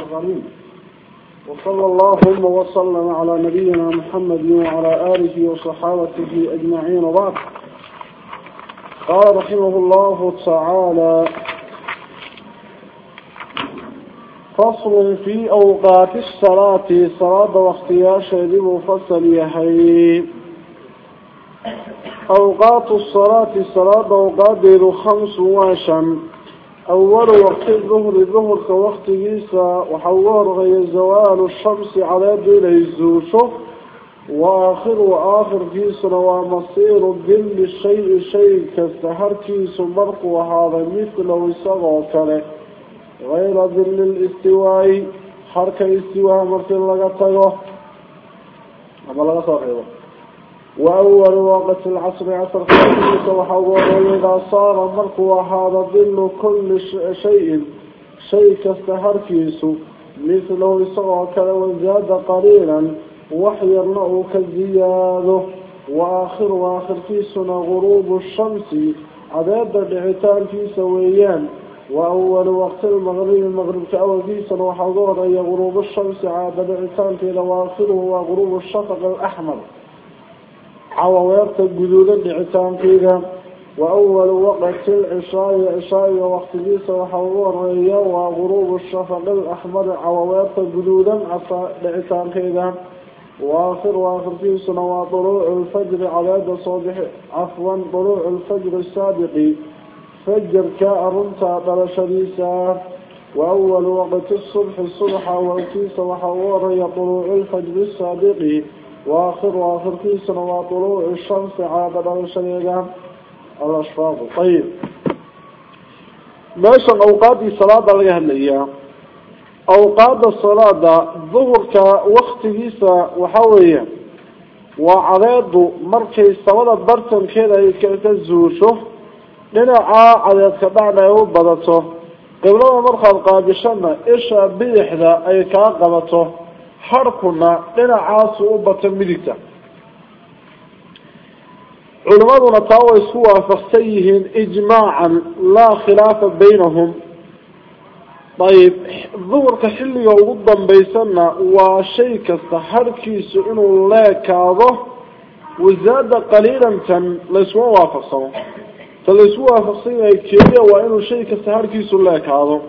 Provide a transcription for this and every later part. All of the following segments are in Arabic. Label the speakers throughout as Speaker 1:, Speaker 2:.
Speaker 1: العظيم وصلى اللهم وسلم على نبينا محمد وعلى آله وصحابته أجمعين وبعد. قال رحمه الله تعالى فصل في أوقات الصلاة صلاة واختياش يجب فصل يحيي أوقات الصلاة صلاة أوقات خمس واشا أول وقت الظهر الظهر كوقت جيسا وحوار غي زوال الشمس على دين الزوشف وآخر وآخر جيسا ومصير ظل الشيء شيء كالسهر كيس مرق وهذا مثل وسغى كله غير ظل الاستواء حركة استواء مرسل لغتغه أما لغتغه وأول وقت العصر عصر خمسة وحوار إذا صار مرق وهذا ظل كل شيء شيء كاستهر كيسو مثله صغى كلا وزاد قليلا وحيرناه كالزياده وآخر وآخر كيسنا غروب الشمس عدد العتال في سويان. وأول وقت المغرب المغرب كأول كيسنا وحضور أي غروب الشمس عدد العتال في وآخره وغروب الشفق الأحمر. حوويرت قدود العسان فيها. وأول وقت العشاء عشاء وقت جيس وحوار الرئي وغروب الشفق الأحمر حوويرت جدودا العسان فيها. وآخر وآخر في جيس طلوع الفجر على يد صبح عفوا طلوع الفجر السابق. فجر كأرنتا برشريسا وأول وقت الصبح الصبح وقت جيس وحوار الرئي طلوع الفجر السابق. Saadiqi وآخر في سنوات طلوع الشمس عاد الشريقة الأشفاق طيب ماشا أوقات الصلاة لغاها الأيام أوقات الصلاة ظهر كوقت جيسا وحوية. وعريض مركي الصلاة برتن كده يكتزوشه لنا عريض كبعنا يوبضته قبلما مرخى القادشنا إيشا بيحدا أي كاقبته. حركنا لنا عاصو بتمليكا علماؤنا طاوي سوا فسيهن إجماعا لا خلاف بينهم طيب ظهر كحلي وضا بيسنا وشي كالسحر كيسعون الله كاظه وزاد قليلا تن لسوا وافق صلى فلسوا وافق صلى كيبيا وإنو شي كالسحر كيسعون الله كاظه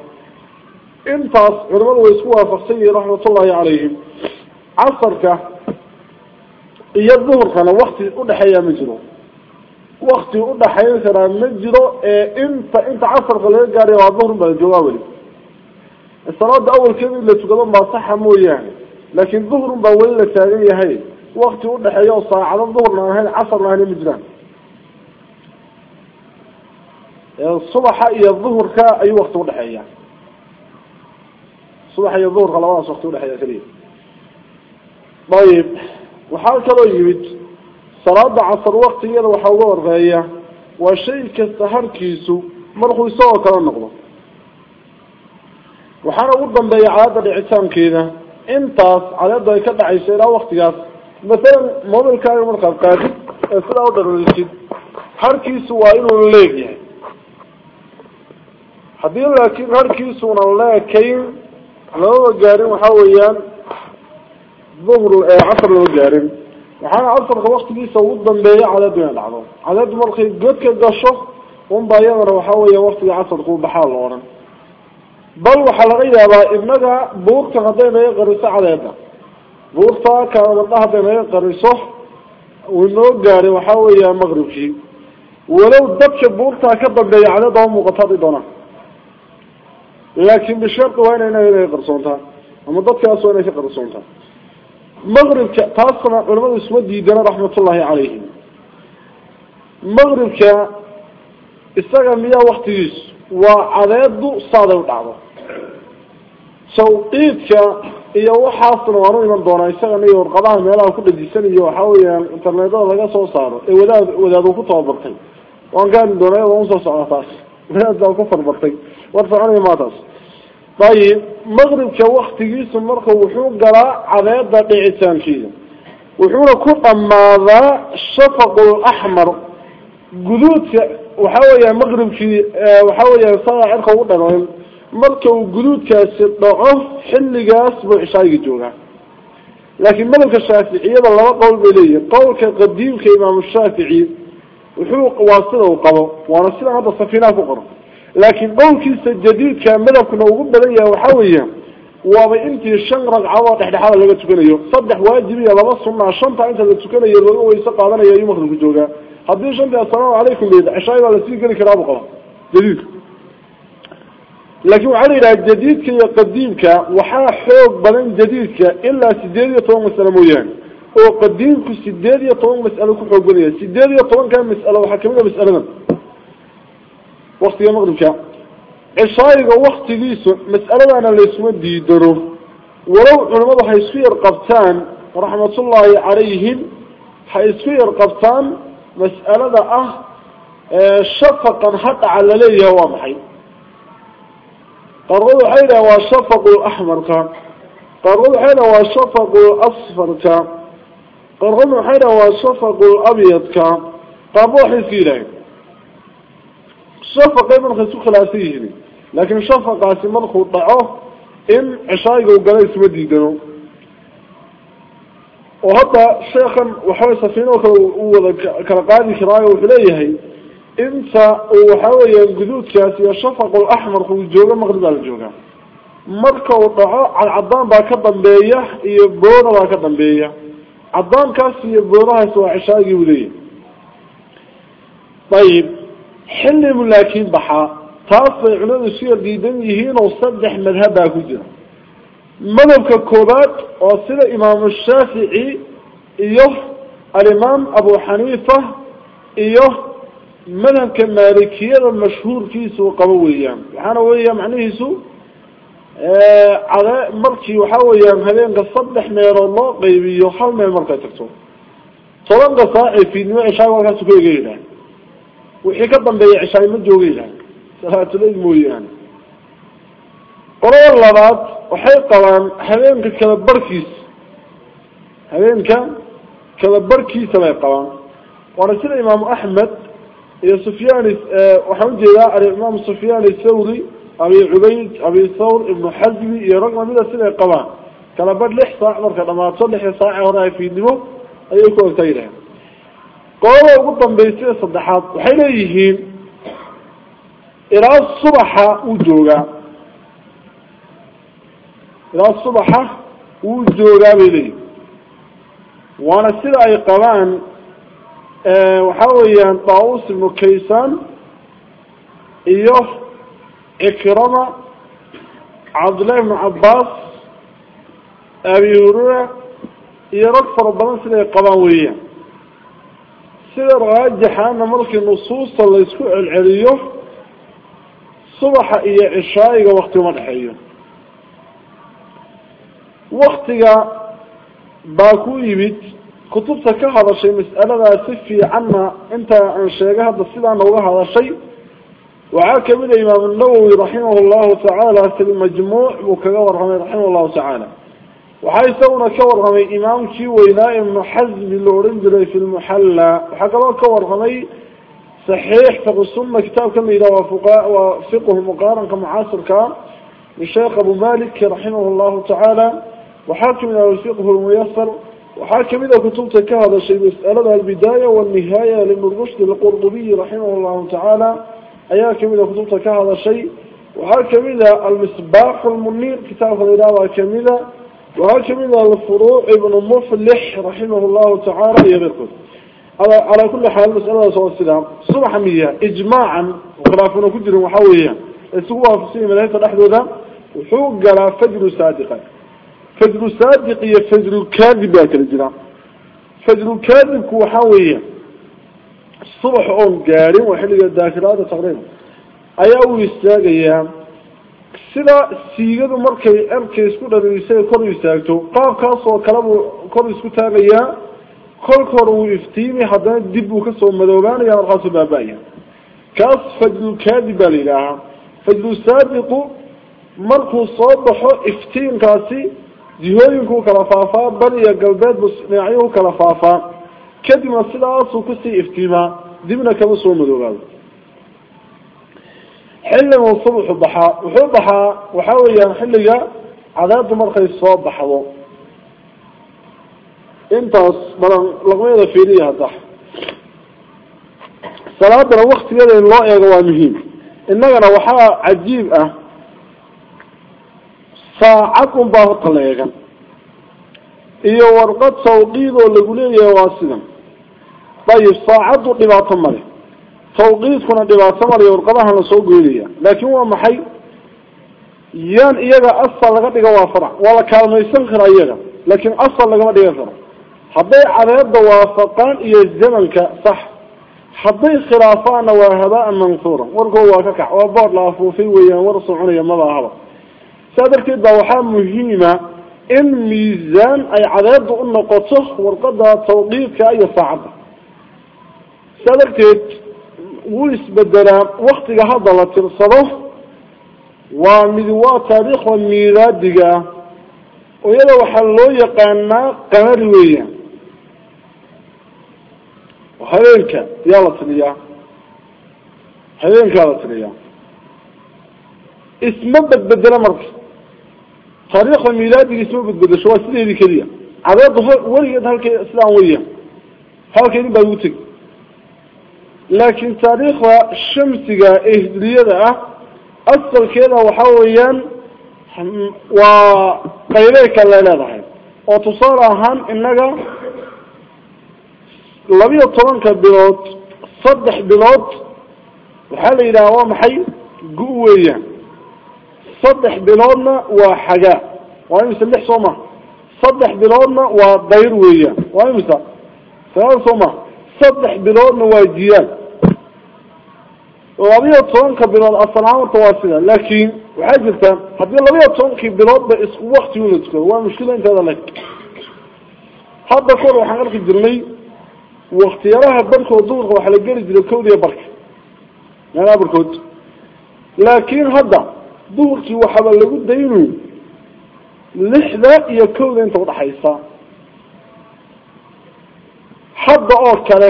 Speaker 1: intaas culimadu way isku waafaqsan yihiin raxmatullaahi calayhim casarka iyo duhurkana wakti udhexeeya ma jiro wakti udhaxayn karaa ma jiro ee inta inta casarka laga gaarayo waa duhur baa joogaa weli salaada awalkeeda in la tukado baa saxa mooyaane laakiin duhrun baa weli la taagan yahay wakti udhexeeya oo saacado duhurna ahayn casarna ahayn ma jiraan subaxa iyo duhurka ayuu wakti udhexeeya subax iyo duhurka labadaas wakti udhexeeya keliya. Ayib waxaa kaloo yimid salaada casar waktigeeda waxaa uga horreeya waa shay kasta harkiisu markuu isagoo kala noqdo. Waxaana ugu dambeeya cadaada dhicitaankeeda intaas cadaada ay ka dhacayso ilaa waktigaas masalan mobilkaaga markaad qaadid ee sidaa u dharorisid harkiisu waa inuu leeg yahay. Haddii laakiin harkiisuuna leekayn lamaba gaarin waxaa weeyaan duhr casar lama gaarin waxaana casarka waktigiisa ugu dambeeya cadaadu inay dhacdo cadaadu markay godka gasho unba iyadana waxaa weya waktiga casarku baxaa la odhan bal waxaa laga yaabaa inaga buurta hadday naga qariso cadeeda buurta kaabadha hadday naga qariso uu noo gaaray waxaa weya maqribkii walow dadka buurtaa ka dambeeya cadeeda oo muuqato hadday doonaan laakin bishardi waa ina inaga qarsoontaa ama dadkaas waa inay ka qarsoontaa maqribka taasna culamadu isma diidana raxmatullaahi calayhim. Maqribka isaga miyaa waktigiisu waa cadeedu saaday u dhacdo. Sawqiidka iyo waxaasna waanu iman doonaa isagana iyo warqadaha meelaha ku dhajisan iyo waxaa weyaan internetada laga soo saaro ee wadaad wadaadu ku tababartay. Waan gaari doonaa iyadoo u soo socda taas. Wadaad baa ku farbartay ayib maqribka waktigiisu marka wuxuu galaa cadeeda dhicitaankeeda wuxuuna ku dhammaadaa shafaqu laxmar guduudka waxa weya maqribkii waxa weya saa cirka ugu dhanoyn marka uu guduudkaasi dhaco xilligaas buu cishaayiga joogaa laakiin madhabka shaaficiyada laba qowl bay leeyihin qowlka qadiimka imaamu shaafici wuxuu waa sida uu qabo waana sidaan hadda safiinaha ku qoran waaba intii shan ragcadood dhexdhexaada laga tukanayo saddex waajib iyo laba sunaa shanta inta la tukanayo laga weyse qaadanayo ayuu maqribku joogaa haddii shantii assalaamu calaykum leed cishaay baa lasii geli karaa buu qaba jadiidka laakiin waxaa la yidhaha jadiidka iyo qadiimka waxaa xoog badan jadiidka ilaa sideed iyo toban mas'alo mooyaane oo qadiimku sideed iyo toban mas'alo ku xoog badan yahay sideed iyo tobanka mas'alo waxaa kamid a mas'aladan وقتي المغرب كان عشايق وقتي ديسو مسألة أنا ليس ودي درور ولو علماء حيسفير قبطان رحمة الله عليهم حيسفير قبطان مسألة أه،, أه شفقا حتى على ليه ومحي قرروا حينا وشفقوا الأحمر كان قرروا حينا وشفقوا الأصفر كان قرروا حينا وشفقوا الأبيض كان طبوح سيلين diidano oo hadda sheekan waxaway safiinoo kale u wada kala qaadi karaayo wuxuu leeyahay inta uu waxaa weeyaan guduudkaas iyo shafaqul axmarka uu joogo maqrib baa la joogaa marka uu dhaco cadcadaan baa ka dambeeya iyo boona baa ka dambeeya cadaankaas iyo boonahaas waa cishaagii buu leeyahay ayib bay culimadu isu yar diidan yihiin oo saddex madhab baa ku jira madhabka koobaad oo sida imaamu shaafici iyo alimaam abu xaniifa iyo madhabka maalikiyada mashhuurkiisu qabo weeyaan waxaana weeya macnihiisu cade markii waxaa weeyaan habeenka saddex meelood loo qaybiyo hal meel markay tagto tobanka saacee fiidnimo cishaaga halkaasu ka ega yidhaah wixii ka dambeeya cishaay ma jooga yidhaah salaatulayd mooyaane. Qolada labaad waxay qabaan habeenka kala barhkiisa habeenka kala barhkiisa bay qabaan. Waana sida imaamu axmed iyo sufyaan waxaan u jeedaa alimaam sufyaan thawri abi cubayd abi thawr ibnu xasmi iyo rag lamida siday qabaan. Kala badh lix saac marka dhamaato lixda saace hore a fiidnimo ayay ku ogta yidhahen qolada ugu dambeysay saddexaad waxay leeyihiin ilaa subaxa wuu joogaa. Ilaa subaxa wuu joogaa bay leeyihiin waana sida ay qabaan waxaa weeyaan daus ibnu kaysan iyo cikrama cabdullahi ibnu cabaas abi hurura iyo rag fara badan siday qabaan weeyaan sida raajixaana markii nusuusta laysku celceliyo subaxa iyo cishaayiga wakti uma dhexeeyo waktiga baa ku yimid kutubta ka hadashay mas'aladaa si fiicanna intaa aan sheegay hadda sidaana uga hadashay waxaa kamid a imaam nawowi raximah llahu tacaala fi lmajmuuc buu kaga warramay raximah llahu tacaala وحي سونا كور غمي إمام كي حزم محز بالورنجري في المحلة. وحكا ما كور غمي صحيح فقصونا كتاب كم إلى وفقاء وفقه مقارن كمعاصر كام لشيخ أبو مالك رحمه الله تعالى. وحاكم إلى وفقه الميسر. وحاكم إذا كتبت كهذا شيء مسألة البداية والنهاية للمرشد القرطبي رحمه الله تعالى. أياكم إذا كتبت كهذا شيء وحاكم إذا المسباق المنير كتاب الإلهة كاملة. وهاشم من الفروع ابن مفلح رحمه الله تعالى يذكر على كل حال مسألة صلى الله عليه وسلم. صباح مية إجماعا غرافنا كدر وحوية. السوا في سين من هذا الأحد هذا. وحوق على فجر صادقا فجر صادق هي فجر كاذب يا كرجال فجر كاذب كوحوية الصبح أم جاري وحلي الداخلات تقريبا أيوة استاجي أيام sida siigadu markay erkay isku dhaliisay kor u istaagto qaabkaasoo kale buu kor isku taagayaa kolka hore wuu iftiimi haddana dib buu ka soo madoobaanaya markaasuu baaba-ya kaas fajru kadib baa la yidhaahaa. Saadiqu markuu soo baxo iftiinkaasi jihooyinkuu kala faafaa bal iyo galbeed buu dhinacyuhu kala faafaa. Kadibna sidaasuu ku sii iftiimaa dibna kama soo madoobaado xilligu subaxu baxaa wuxuu baxaa waxa weeyaan xilliga cadaadu markay soo baxdo. Intaas badan laqmayada fiiriya hadda. Salaadana waktigeeda in loo eego waa muhiim. Innagana waxaa cajiib ah saacad un baa horta la eegan. Iyo warqad tawqiid oo lagu leeyahay waa sidan. Dayib saacaddu dhibaato male توقيت كنا دبعت ثمر يورقها نسوق جوليا لكن هو محي يان إياه أصل لقد جوافرة ولا كان ميسن خرايجا لكن أصل لقد ما جوافرة حبي على هذا وافقان إياه الزمن صح حبي خلافان وهباء منصورا ورجوا كك وابار لافو في ويان ورسو عني ما ظهر سادرت الضوحة مهمة إن ميزان أي على هذا النقطة ورقدها توقيت كأي صعب سادرت waa taariikhda miilaadiga ah oo iyada waxaa loo yaqaanaa qamari weeyaan habeenka yaa la tiriyaa habeenkaa la tiriyaa isma bedbedelo marka taariikhda miilaadiga isma bedbedesho waa sideedii keliya cadeedu weligeed halke sidaan weeyaan halkeedin baa ugu tegi لكن تاريخ الشمس إهدرية. أصل كذا وحويا وقيريك اللي نضحي وتصار أهم إنك لبي طرنك بلوت صدح بلوت وحال هو ومحي قويا صدح بلوتنا وحقا وهي مثل لح صومة. صدح بلوتنا وضير ويا وهي مثل صدح بلوتنا وجيال. Labiyo tobanka bilood asalahaan horta waa sida laakin waxaa jirta haddii labiyo tobankii biloodba isku wakti la tukado waa mushkila inteeda leg hadda kor waxaan arki jirnay waktiyalaha barkood duurka waxaa la geli jiray kowdiya barka meelaha barkood laakin hadda duhurkii waxaaba lagu daynu lixda iyo kowda inta udhaxaysa hadda oo kale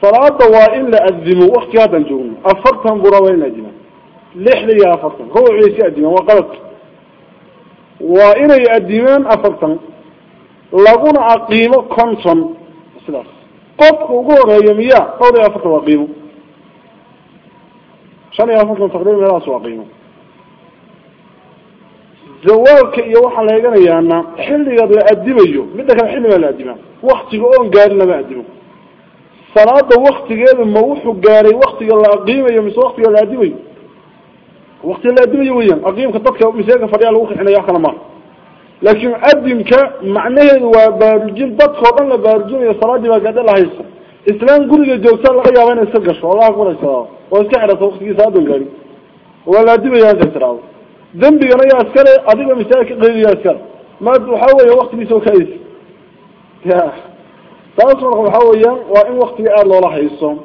Speaker 1: salaada waa in la adimo waktiga haddaan joogno. Afartan bura waa in la adima lixda iyo afartan. Ruuxay si adimaan waa qalad. Waa inay adimaan afartan. Laguna aqiimo conton sidaas. Qofka ugu horreeya miya dhowr iyo afartan waa qiimo. Shan iyo afartan taqriban meelahaas waa qiimo. Zawaalka iyo waxaa la eeganayaana xilliga la adimayo midda kale xilli baa la adimaa. Waktiga oon gaarin lama adimo صلاة وقت جاب الموح وجاري وقت يلا قيمة يوم وقت يلا عدوي وقت يلا عدوي وين قيمة كتبك مسيرك فريال وقت إحنا يا خلمان لكن عدم ك معناه وبرجيم بطخ ولا برجيم يا صلاة ما قدر الله يسر إسلام كل جو سال الله يعين السجش والله أكبر إن شاء الله وأسكحه وقت يساعد الجاري ولا عدوي يا سترى ذنب يا ريا أسكره عدوي مسيرك غير يا سر ما بروحه وقت يسوي كيس ياه تاسون هو حويا وإن وقت يقال له راح يصوم.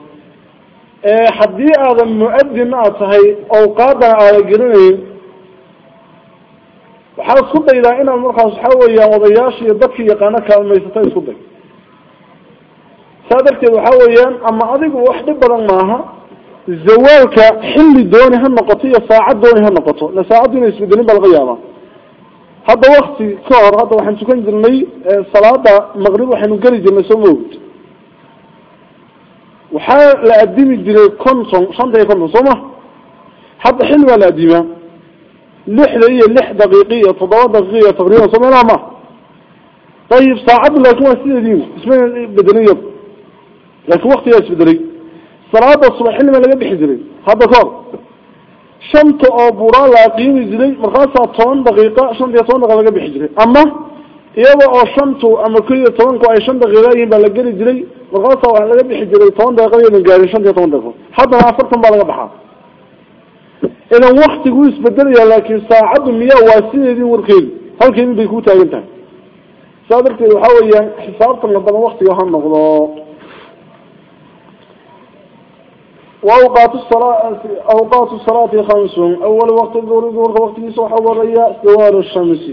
Speaker 1: إيه، حدي هذا المؤدي معه هاي أوقات على جنين وحال صدق إلى إنا المرخص حويا وضياش يدك في قناة كلمة يستطيع صدق سادك الحويا أما أذق واحد بدل معها الزوال كحل دوني هم قطية ساعد دوني هم قطو لساعدني يسبدني بالغيابة هذا وقت صار هذا وحن سكان جنبي آه، صلاة مغرب وحن جري جنبي سموت وحال لقديم جري كونسون صن تي كونسون؟ هذا حلو ديما لحظة هي لحظة دقيقية تضاد دقيقية تقريبا صم لا ما. طيب صعب لا تكون سيد قديم اسمه بدري لكن وقت ياس بدري صلاة الصبح حلو ما لقى بحجري. هذا صار daqiiqa shanta iyo toban daqiiqa laga bixi jiray ama iyada oo shantu ama ko iyo tobanku ay shan daqiiqa yihiin baa la geli jiray markaasaa waxaa laga bixi jiray toban daqiiqa yoodan gaarin shanta iyo toban daqiiqo haddana afartan baa laga baxaa idan waktigu isbedelaya laakin saacaddu miya waa sideedii warkeedu halkeedin bay ku taagan tahay saa darteed waxa weeyaan xisaabtan badan waktiga ha noqdo وأوقات الصلاة أوقات الصلاة خمس. أول وقت الظهر الظهر وقت الصبح والعشاء دوار الشمس.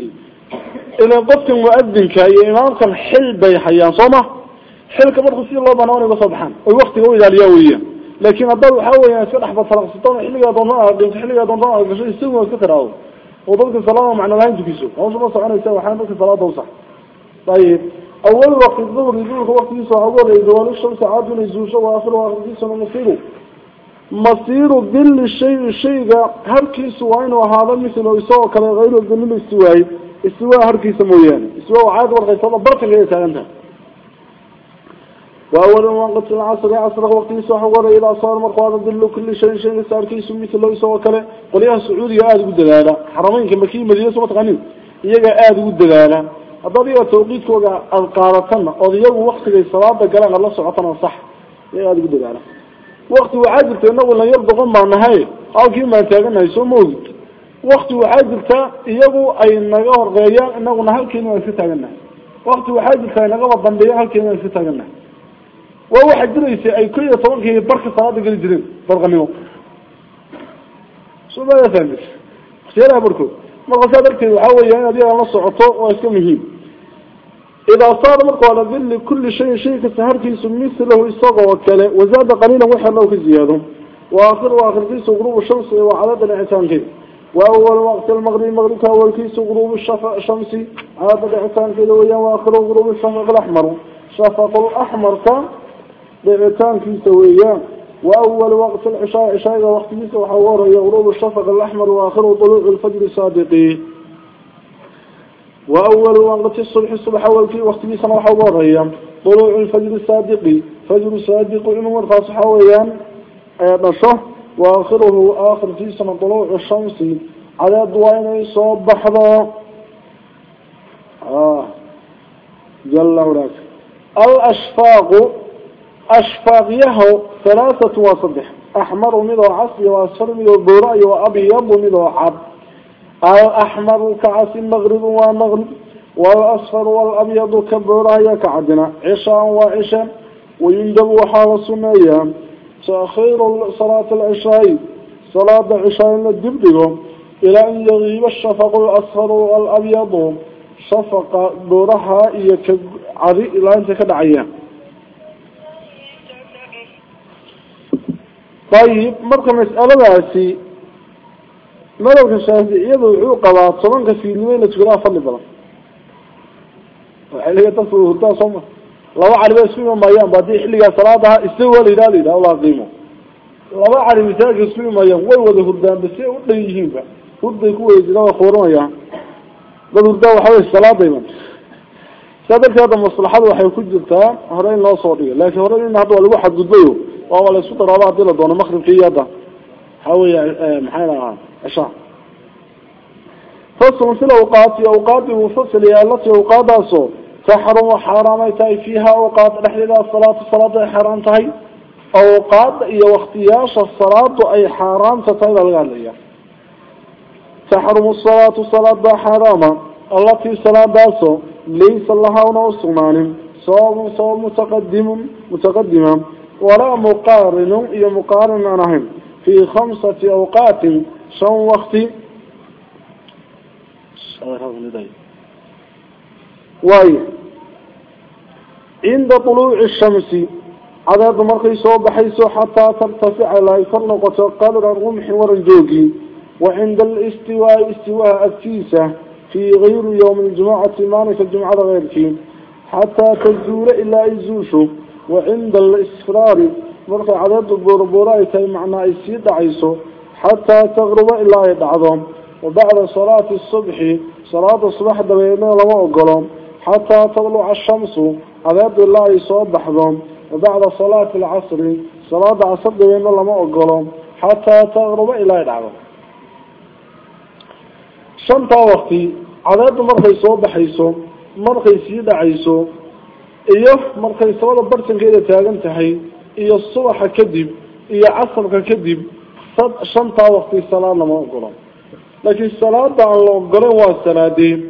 Speaker 1: إلى قط مؤذن كأي إمام كان حل بي حيا صوما حل كبر قصي الله بنوني بصبحا. الوقت هو إذا اليوية لكن الضوء حوى يعني سرح بصلاة سطان حل يا ضماء قلت حل يا ضماء قلت شيء سوى كثر أو. وضبط الصلاة معنا لا ينجو كيسو أو شو بصر أنا يسوى حان بس الصلاة طيب. أول وقت الظهر الظهر وقت الصبح والعشاء دوار الشمس عادل الزوجة وآخر وقت الصبح مصيره masiiru masiiru dilli shay shayga harkiisu waa inuu ahaado mithlo isagoo kale hayru dilil istiwaayi istiwaa harkiisa mooyaane istiwaa waa caad warqaysada bartanka ay taagan tahay وأول وقت العصر عصر وقت يسوح ورا إذا صار مرقوا ظل كل شيء شيء صار كيس مثل لو يسوى كله قل يا سعودي آد قد لا حرمين كما كي مدينة سوى تغنين يجا آد قد لا الضبيع توقيت كوجا القارتنا أو يجوا وقت الصلاة قال الله سبحانه صح يجا آد قد wakti waxaa jirta inagu lanyar doqon baan nahay halkiin baan taaganahay soo maogid wakti waxaa jirta iyagu ay naga horeeyaan inaguna halkiin waan iska taaganahay wakti waxaa jirta ay nagaba dambeeyaan halkiin waan iska taaganahay waa waxaa jiraysa ay kun iyo tobankii barka salaada geli jireen barqanimo. So maaa waktiyadaha barkood. Marka saa darteed waxaa weya inaad iyadan la socoto waa iska muhiim. إذا صار مرق على ذل كل شيء شيء كسهر سميس له الصغ وكله وزاد قليلا وحنا في زياده وآخر وآخر كيس غروب الشمس وعدد الإنسان كي. وأول وقت المغرب المغرب هو كيس غروب الشفق الشمسي عدد الإنسان كي. لو يوم غروب الشفق الأحمر شفق الأحمر كان الإنسان كي سويا وأول وقت العشاء عشاء وقت كيس وحوار يغروب الشفق الأحمر. وآخر طلوع الفجر الصادقي وأول وقت الصبح الصبح أول في وقت مثل وحواره طلوع الفجر الصادق فجر الصادق إنه مرخص حويا نصه. وآخره آخر في سنة طلوع الشمس. على دوين يصاب بحضا. آه. جل هناك الأشفاق أشفاقيه ثلاثة وصدح أحمر مدو عصي وأصفر مدو براء وأبيض مدو عب الأحمر كعصي المغرب ومغرب والأصفر والأبيض كبراء كعدنا عشاء وعشاء ويندب حال سنية تأخير صلاة العشاء. صلاة عشاء الدبدغ إلى أن يغيب الشفق الأصفر والأبيض. شفق برها إلى أن تكدعيه طيب مركم مسألة مدرك الشافعية وعوقبا طبعا في المين تقولها فضل بلا. وحلية تصل هدى صمة لو على بس فيهم ميان بعدين حلية صلاة استوى لذلك. لا الله قيمه لو على مثال فيهم ميان ويوضى هدى بس وضى يجيب. هدى يكون يجينا وخورون يا. بل هدى وحوي الصلاة دايما. سادك هذا مصلحة وحي كجلتها هرين لا صورية لكن هرين هذا الواحد قدبيه وهو لا سوق رابع ديلا دون مخرب قيادة حوي محيلا عشاء. فصل في الأوقات أوقات وفصل التي أوقات أصو تحرم حرام تاي فيها أوقات رحلة الصلاة الصلاة حرام تاي أوقات هي واختياش الصلاة أي حرام تاي الغالية تحرم الصلاة الصلاة حرام التي صلاة أصو ليس لها ونوصمان صوم صوم متقدم متقدما ولا مقارن إيا مقارن في خمسة أوقات شن وقت واي عند طلوع الشمس عدد مرقي صوب حيث حتى ترتفع لا يفرنق قدر الرمح ورنجوكي وعند الاستواء استواء التيسة في غير يوم الجمعة مانك الجمعة غير فيه حتى تزول إلا إزوشه وعند الإسفرار مرقى عدد البربوراء تي معنى يسيد عيسو حتى تغرب إلا يدعظهم وبعد صلاة الصبح صلاة الصبح دبينا لما أقلهم حتى تطلع الشمس عدد الله يصاب بحضهم وبعد صلاة العصر صلاة عصر دبينا لما أقلهم حتى تغرب إلا يدعظهم شمتا وقتي عدد مرقى يصاب بحيسو مرقى يسيد عيسو iyo markay sabada bartankeeda taagan tahay iyo subaxa kadib iyo casarka kadib شمطة وقت الصلاة لم أقرأ لكن الصلاة عن الأقرأ والسنة دي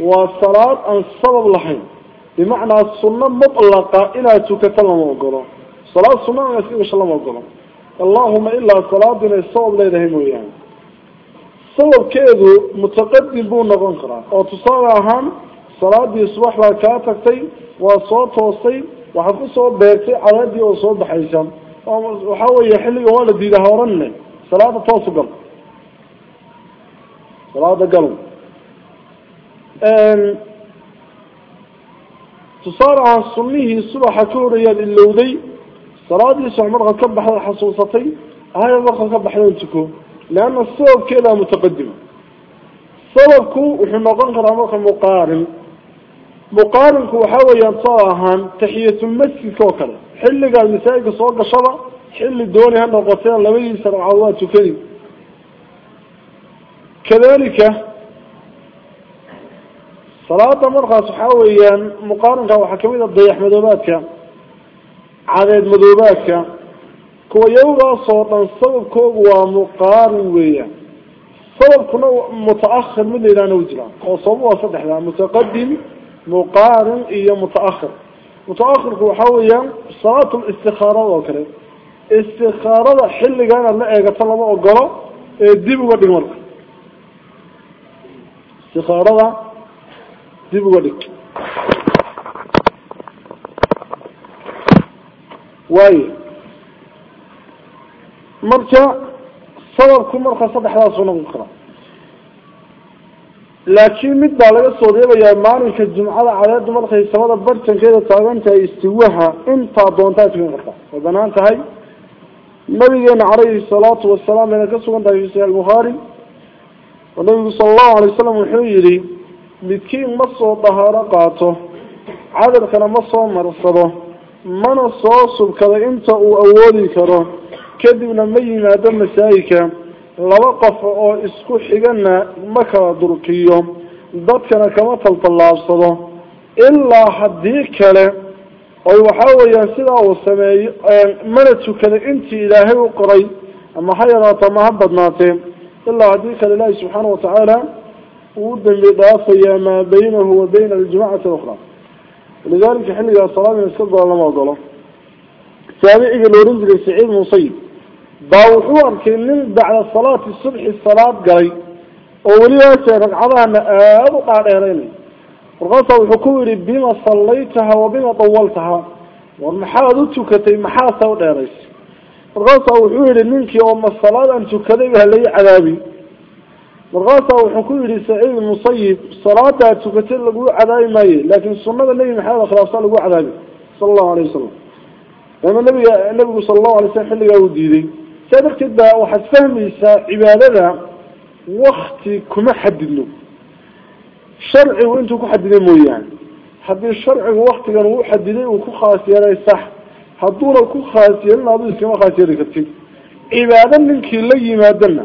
Speaker 1: والصلاة عن السبب لحين بمعنى السنة مطلقة إلى تكتل لم أقرأ صلاة السنة عن السنة وشلا لم أقرأ اللهم إلا صلاة دين السبب ليده مريان السبب كيدو متقدم بو نغنقرا أو تصال أهم صلاة دي صباح لكاتكتين والصلاة توصيل وحفظ صوت بيرتي على دي وصوت بحيشان وحاول يحلق والدي لها ورنه salaada toosu gal salaada galow ehm, tusaale ahaan sunnihii subaxa ka horeeyaad ilowday salaadiisu markaad ka baxda xasuusatay ahaya marka ka baxdaen tuko leanna sababkeedaa mutaqadima sababku wuxuu noqon karaa marka muqaarin. Muqaarinku waxaa weeyaan tusaale ahaan taxiyatu masjidka oo kale xilligaad masaajidka soo gashada xilli dooni ha noqoteen labadiisa ragcood waa tukadi. Kadalika salaada markaas waxaa weeyaan muqaaranka waxaa ka mid a ah dayaxmadoobaadka cadeed madoobaadka kuwa yawgaasoo dhan sababkoogu waa muqaarin weeyaan. Sababkuna mutaahir mid layidhahna u jiraan oo sababa waa saddexda mutaqadim muqaarin iyo mutaahir mutaahirku waxaa weeyaan salaatu listikaara oo kale istikaarada xilliga inaad la eegato lama ogolo ee dib uga dhig marka. Istikaarada dib uga dhig. Waayo marka sababku marka saddexdaasuu noqon karaa. Laakiin mid baa laga soo reebayaa maalinka jumcada cadeedu markay samada bartankeeda taagantahay istiwaha intaa doontaa tukan kartaa way bannaan tahay. Ka sugan tahay fi saxiix albukhaari oo nabigu sala allahu alay wasalam wuxuu yidhi midkiin ma soo dahaaro qaato cadadkana ma soo marsado mana soo subkado inta uu awoodi karo kadibna ma yimaado masaajidka laba qof oo isku xigana ma kala durkiyo dadkana kama taltallaabsado ilaa haddii kale oy waxa weeyaan sidaa uu sameeyo mana tukada intii ilaahay u qoray ama ha yaraato ama ha badnaatee ilaa haddii kale ilaahi subxaana watacaala uu dambi dhaafaya maa baynahu wa bayna aljamacati alukhra lidalika xilligaa salaadina iska gola lama ogolo. Taabiciga la jiray saciid musayib baa wuxuu arkay nin bacda salaati subxi salaad galay oo welibaase ragcadahana aada u dhaadheeraynay فرقاتا وحكوري بما صليتها وبما طولتها ومحاذ تكتي محاسة وديريس فرقاتا وحكوري منك يوم الصلاة أن تكتيها لي عذابي فرقاتا وحكوري سعيد المصيب صلاة تكتي لقو عذابي ماي لكن سنة النبي محاذ خلاصة لقو عذابي صلى الله عليه وسلم لما النبي النبي صلى الله عليه وسلم حلقه وديدي سيدك تبقى وحد فهمي سعبادنا واختي كما حد النبي sharcigu intuu ku xadiday mooyaane. Haddii sharcigu waktigan uu xadiday uu ku khaas yeelay sax. Hadduuna ku khaas yeelin adu iskama khaas yeeli kartid. Cibaado ninkii la yimaadana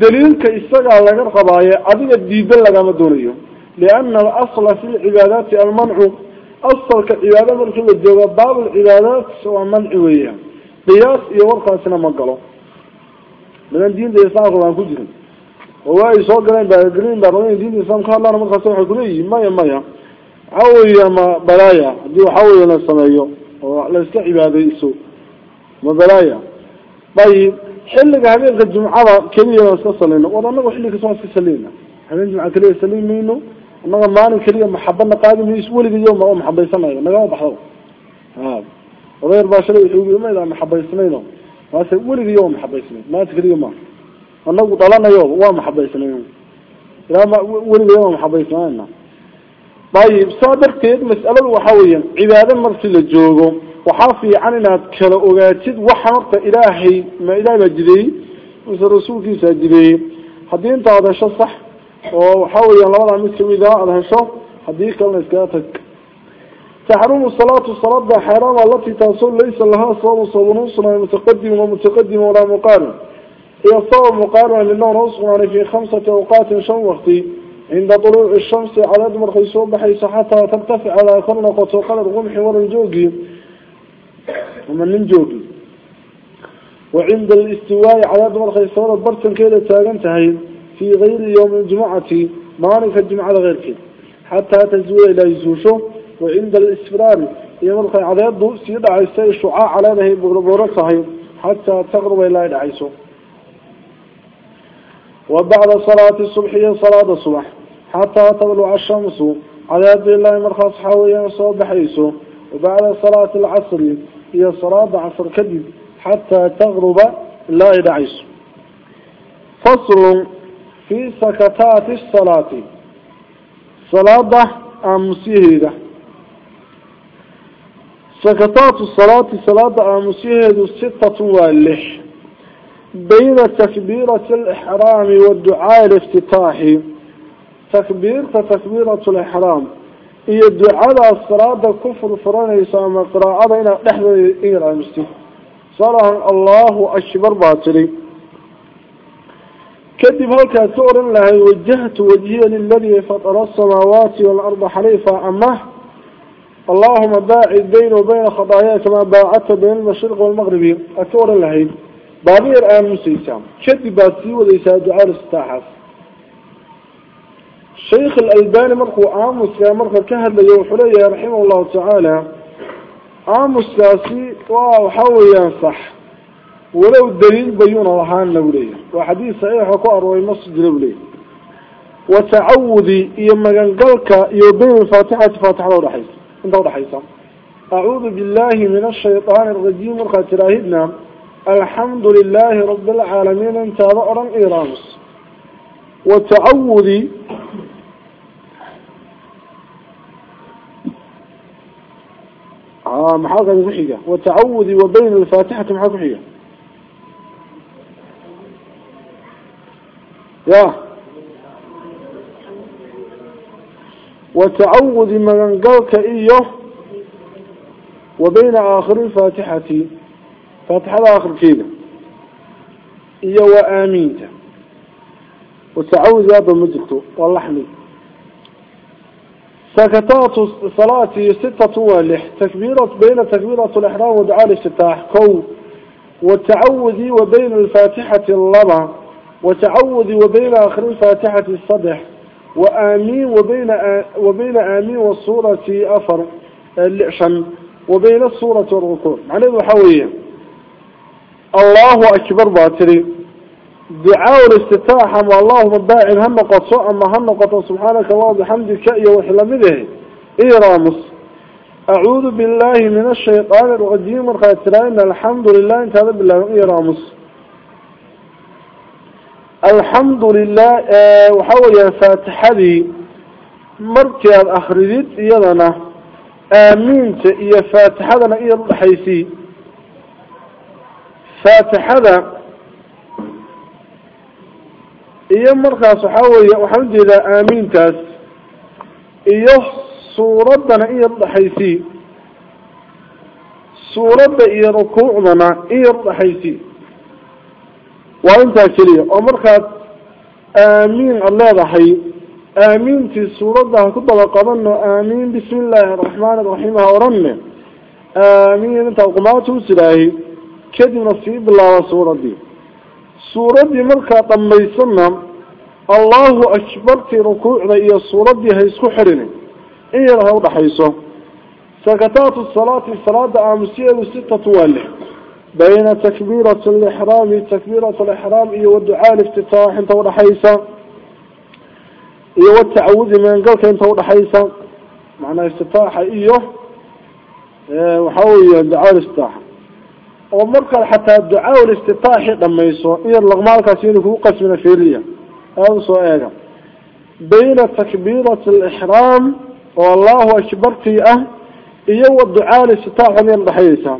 Speaker 1: daliilka isagaa laga qabaaye adiga diidan lagama doonayo. Liana alasla fi lcibaadaati almancu asalka cibaada markii la jooga baabulcibaadaat waa manci weeyaan. Qiyaas iyo warkaasina ma galo. Niman diinta islaamka baan ku jirin waa ay soo galeen bagelin baa rabay diinta islamka hadlaan markaas waxay kuleeyihiin maya maya waxa weeye ama balaaya hadii waxa weeye la sameeyo oo la iska cibaadayso ma balaaya ayib xilliga habeenka jumcada keliya waan iska salino war anaga xilli kasta waan iska salina habeen jumca keliya salin mayno annaga maalin keliya maxabadna qaadi mayso weliga yoma oo maxabaysanayo nagama baxdo ha odeer baa shalay wuxuu ma idaan anagu dhalanayo waa maxabaysnay ilaa ma weliga yoo maxabaysnayna ayib saa darteed mas'aladu waxa weeyaan cibaado markii la joogo waxaa fiican inaad kala ogaatid waxa horta ilaahay ma ilahay baa jideeyey? Mise rasuulkiisaa jideeyey? Haddii inta aad hesho sax oo waxa weeyaan labadaa mid kamida aada hesho haddii kalena iskaga tag. Taxrumu salaatu salaada xaaraam alati taasoo laysa lahaa sabab sababun usugnaanay mutaqadim wamutaqadim walaa muqaarin يصوم قالوا لله رسول عليه في خمسة أوقات شن وقتي عند طلوع الشمس على دمر خيسوب حيث حتى ترتفع على أثر نقط وقلب غمح ورنجوجي ومن الجوجي وعند الاستواء على دمر خيسوب برتن كيلة تاجنتهي في غير يوم الجمعة مالك الجمعة غير كده حتى تزوي إلى يزوشه وعند الاستفرار يمرق عذاب سيدع السيد شعاع على ذهب ورصه حتى تغرب إلى العيسو وبعد صلاة الصبح صلاة الصبح. حتى تضلع الشمس. على يد الله مرخص حاوية صوب حيسو وبعد صلاة العصر هي صلاة عصر كذب. حتى تغرب لا يدعيس فصل في سكتات الصلاة. صلاة أمسيه ده. سكتات الصلاة صلاة أمسيه ده ستة والليش bayna takbiirati alixraami waducaai aliftitaaxi takbiirta takbiiratu alixraam iyo ducadaad salaada ku furfuranayso ama qiraacada inaad dhexdeeda in yar aamisto salahan allahu ashbar baa tidhi kadib halkaad ka oran lahay wajahtu wajhiya liladii fatara asamaawaati waalarda xaniifa ama allahuma baacid bayni wa bayna khadaayaa kamaa baacadta bayna almashriqi walmaqribi aad ka oran lahayd baabiir aamusaysaa kadib baad sii wadaysaa ducaal istitaaxaas shaikh alalbani markuu aamuska marka ka hadlayo wuxuu leeyahay raximah llahu tacaala aamuskaasi waa waxa weeyaan sax. Walow daliil bayuuna ahaanna buu leeyahay. Waa xadiis saxiixa ku arooray mas jira buu wa tacawudi iyo magangalka iyo bayna alfaatixati faatixada udhaxaysa inta udhaxaysa acuudu billahi min ashayطaani arajiim markaad tiraahidna الحمد لله رب العالمين انت ظهرا إيرانس وتعوذي آه محاكا وتعوذي وبين الفاتحة محاكا بحيقة يا. وتعوذي من قلك إيه وبين آخر الفاتحة. فاتحة آخر كذا إيه وآمين وتعوذ هذا المجلس واللحمي سكتات الصلاة ستة والح. تكبيرة بين تكبيرة الإحرام ودعاء الافتتاح. كو. والتعوذ وبين الفاتحة اللبع. وتعوذ وبين آخر الفاتحة الصدح. وآمين وبين وبين آمين والصورة أفر اللعشن وبين الصورة والركوع معنى حوية الله أكبر باتري دعاء الاستتاحة والله مباعن هم قصوا أما هم قطع سبحانك الله بحمدك إيا وحلمده إيه رامس أعوذ بالله من الشيطان الرجيم الخاترين الحمد لله انت هذا بالله إيه رامس الحمد لله وحاول يا فاتحة دي مركي الأخرجت إيضنا آمين إيا فاتحة إيا الحيسي فاتحة iyo markaas waxaa weeye waxaan ujeedaa aamiintaas iyo suuraddana in yar udhaxaysii suuradda iyo rukuucdana in yar udhaxaysii waa intaa keliya oo markaad aamiin aada leedahay aamiintii suuradda ha ku daba qabano aamiin bismi illaahi araxmaani araxiim ha odhanne aamiin intaad qumaata u sidaahi كذب نصيب الله سورة دي سورة دي مركا طميسنا. الله أشبرتي ركوعنا إيا سورة دي هيسكو حريني إيا الهوضة حيسو سكتات الصلاة الصلاة عامسية وستة تولي بين تكبيرة الإحرام تكبيرة الإحرام إيا ودعاء الافتتاح إنت ودع حيسا إيا والتعوذ من قلك إنت ودع حيسا معنى افتتاح إيا وحاول يدعاء الافتتاح. oo markaad xataa ducaa listitaaxi dhamayso inaad laqmaalkaasi inuu kugu qasmina feeliya aada u soo eega. Bayna takbiirati alixraam oo allahu ashbartii ah iyo wa ducaa listitaax adan dhexayeysaa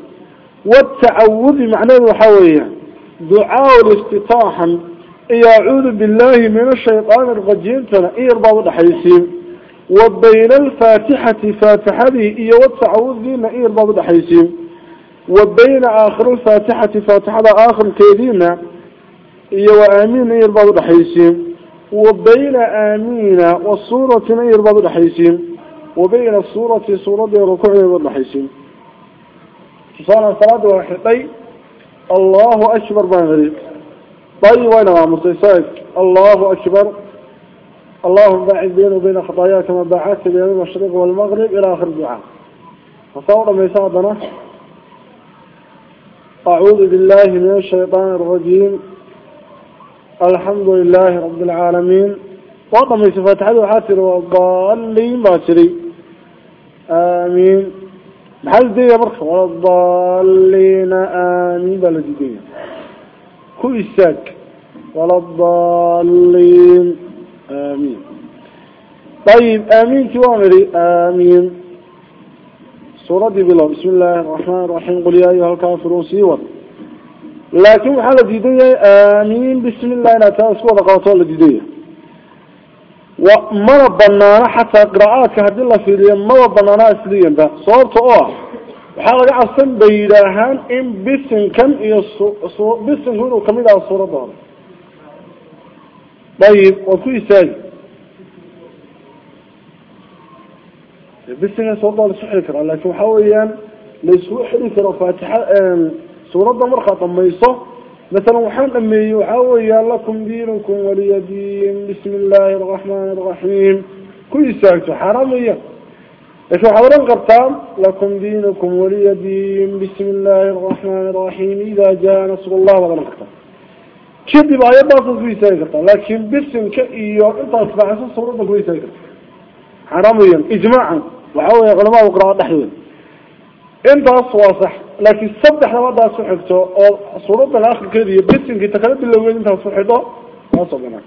Speaker 1: watacawudi macnaheedu waxaa weeya ducaa istitaaxan iyo acuudu billahi min ashaydaani alrajiimtana in yar baad wa bayna alfaatixati faatixadii iyo watacawudiina in yar baad وبين آخر الفاتحة فاتحة آخر كيدين إيو آمين إيربا الرحيسين وبين آمين والصورة يربط الحيسين وبين الصورة صورة ركوع يربط الحيسين صلاة صلاة وحيطي الله أكبر بانغريب طيب وين ما مصيصاك الله أكبر. اللهم باعد بينه وبين خطاياك كما باعدت بين المشرق والمغرب إلى آخر الدعاء. فصور ما يساعدنا أعوذ بالله من الشيطان الرجيم الحمد لله رب العالمين وضم صفات حدو حاتر وضالين باتري آمين محل دي مرخ ولا الضالين آمين بلا دي كل ساك ولا الضالين آمين طيب آمين كوامري آمين سورة بلا بسم الله الرحمن الرحيم. قل يا أيها الكافرون سيور لكن حالة ديدية آمين. بسم الله أنا تأسكوا ذقاطوا لديدية وما بنانا حتى قراءاتك هدي الله في اليوم. ما بنانا أسليا ده. صورته أوه. وحالة عصن بيداهان إن بسن كم بسن هو كم إذا الصورة طيب bisinesooda la isku xiri karaa laakin waxa weeyaan la isku xiri karo faatixa suuradda markaad dhamayso masalan waxaan dhameeyey waxaa weeya lakum diinukum waliyadiin bismi illaahi araxmaani araxiim ku istaagto xaaraamaya laakin waxaad odhan kartaa lakum diinukum waliyadiin bismi illaahi araxmaani araxiim idaa jaa nasrullah baad odhan kartaa. Kadib aayadaasaad ku istaagi kartaa laakin bisimka iyo intaas baaxisa suuradda ku istaagi karta xaaraamaya ijmaacan. وحاول يغلما وقراء نحوه انت اصوه صح لكن صدح لما دا صحبته أو صورة الآخر كده يبسن كي تكلم اللوين انت صحبته ما صدنا